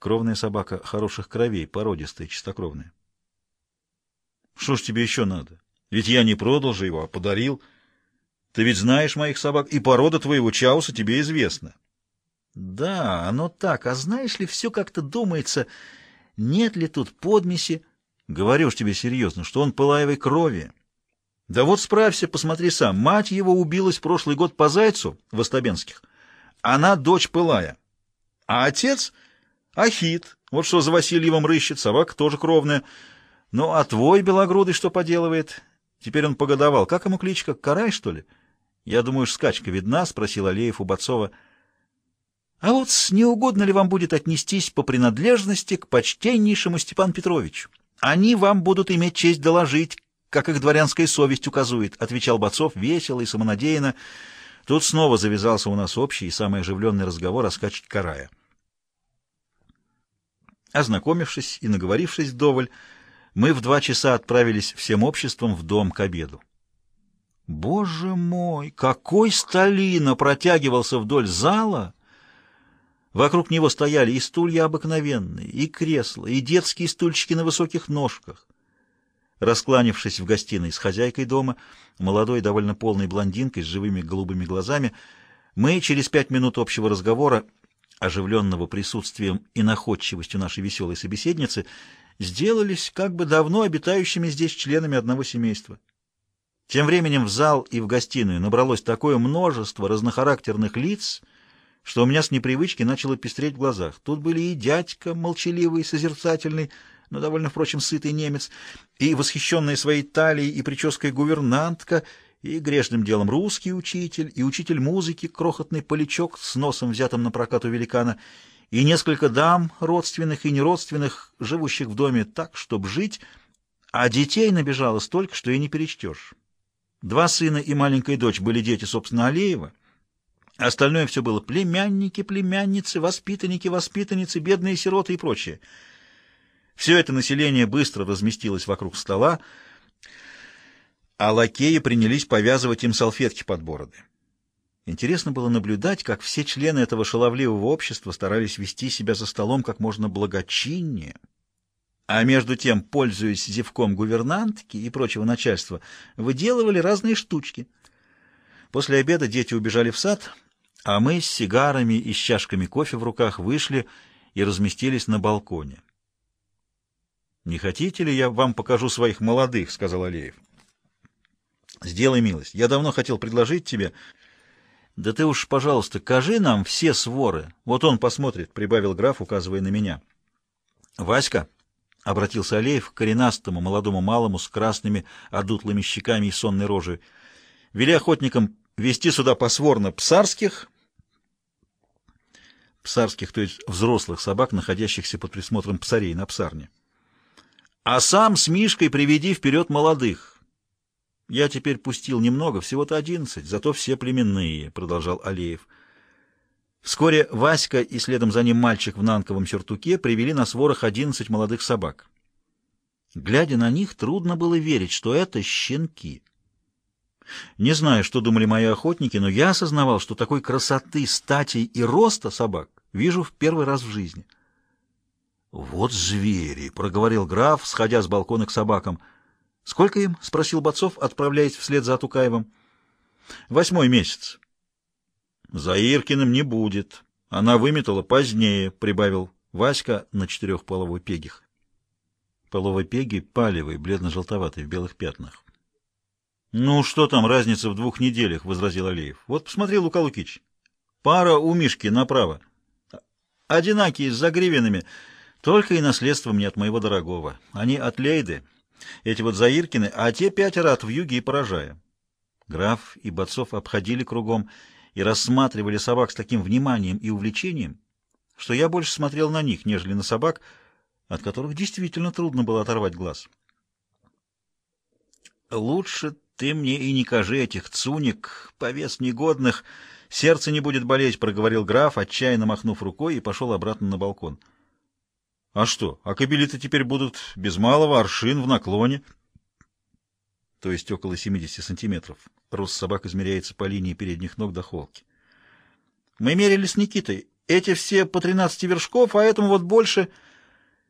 Кровная собака хороших кровей, породистая, чистокровная. Что ж тебе еще надо? Ведь я не продал же его, а подарил. Ты ведь знаешь моих собак, и порода твоего Чауса тебе известна. Да, оно так. А знаешь ли, все как-то думается, нет ли тут подмеси? Говорю ж тебе серьезно, что он пылаевой крови. Да вот справься, посмотри сам. Мать его убилась прошлый год по зайцу в Остабенских. Она дочь пылая. А отец — Ахит. Вот что за Васильевым рыщет, собака тоже кровная. Ну, а твой белогрудый что поделывает? Теперь он погодовал. Как ему кличка? Карай, что ли? Я думаю, скачка видна, — спросил Алеев у Бацова. А вот не угодно ли вам будет отнестись по принадлежности к почтеннейшему Степану Петровичу? Они вам будут иметь честь доложить, как их дворянская совесть указывает, — отвечал Бацов весело и самонадеянно. Тут снова завязался у нас общий и самый оживленный разговор о скачке Карая. Ознакомившись и наговорившись вдоволь, мы в два часа отправились всем обществом в дом к обеду. Боже мой, какой столина протягивался вдоль зала! Вокруг него стояли и стулья обыкновенные, и кресла, и детские стульчики на высоких ножках. Раскланившись в гостиной с хозяйкой дома, молодой, довольно полной блондинкой с живыми голубыми глазами, мы через пять минут общего разговора, оживленного присутствием и находчивостью нашей веселой собеседницы, сделались как бы давно обитающими здесь членами одного семейства. Тем временем в зал и в гостиную набралось такое множество разнохарактерных лиц, что у меня с непривычки начало пестреть в глазах. Тут были и дядька, молчаливый, созерцательный, но довольно, впрочем, сытый немец, и восхищенная своей талией и прической гувернантка, и грешным делом русский учитель, и учитель музыки, крохотный полячок с носом, взятым на прокат у великана, и несколько дам, родственных и неродственных, живущих в доме так, чтобы жить, а детей набежало столько, что и не перечтешь. Два сына и маленькая дочь были дети, собственно, Алеева. Остальное все было племянники, племянницы, воспитанники, воспитанницы, бедные сироты и прочее. Все это население быстро разместилось вокруг стола, а лакеи принялись повязывать им салфетки под бороды. Интересно было наблюдать, как все члены этого шаловливого общества старались вести себя за столом как можно благочиннее, а между тем, пользуясь зевком гувернантки и прочего начальства, выделывали разные штучки. После обеда дети убежали в сад, а мы с сигарами и с чашками кофе в руках вышли и разместились на балконе. «Не хотите ли я вам покажу своих молодых?» — сказал Алеев. «Сделай милость. Я давно хотел предложить тебе...» «Да ты уж, пожалуйста, кажи нам все своры. Вот он посмотрит», — прибавил граф, указывая на меня. «Васька», — обратился Алеев к коренастому молодому малому с красными одутлыми щеками и сонной рожей, — «вели охотникам вести сюда посворно псарских...» Псарских, то есть взрослых собак, находящихся под присмотром псарей на псарне. «А сам с Мишкой приведи вперед молодых». «Я теперь пустил немного, всего-то одиннадцать, зато все племенные», — продолжал Алеев. Вскоре Васька и следом за ним мальчик в нанковом сюртуке привели на сворах одиннадцать молодых собак. Глядя на них, трудно было верить, что это щенки. Не знаю, что думали мои охотники, но я осознавал, что такой красоты, стати и роста собак вижу в первый раз в жизни. «Вот звери!» — проговорил граф, сходя с балкона к собакам — «Сколько им?» — спросил Бацов, отправляясь вслед за Атукаевым. «Восьмой месяц». «За Иркиным не будет. Она выметала позднее», — прибавил Васька на четырех половой пегих. Половой пеги палевый, бледно-желтоватый, в белых пятнах. «Ну, что там, разница в двух неделях?» — возразил Алиев. «Вот посмотри, Лука Лукич. Пара у Мишки направо. Одинакие, с загривенными. Только и наследство мне от моего дорогого. Они от Лейды». Эти вот Заиркины, а те пятеро от вьюги и поражая. Граф и Бацов обходили кругом и рассматривали собак с таким вниманием и увлечением, что я больше смотрел на них, нежели на собак, от которых действительно трудно было оторвать глаз. «Лучше ты мне и не кажи этих цуник, повес негодных, сердце не будет болеть», — проговорил граф, отчаянно махнув рукой, и пошел обратно на балкон. А что, а кобели-то теперь будут без малого аршин в наклоне, то есть около 70 сантиметров. Рост собак измеряется по линии передних ног до холки. Мы мерили с Никитой. Эти все по 13 вершков, а этому вот больше —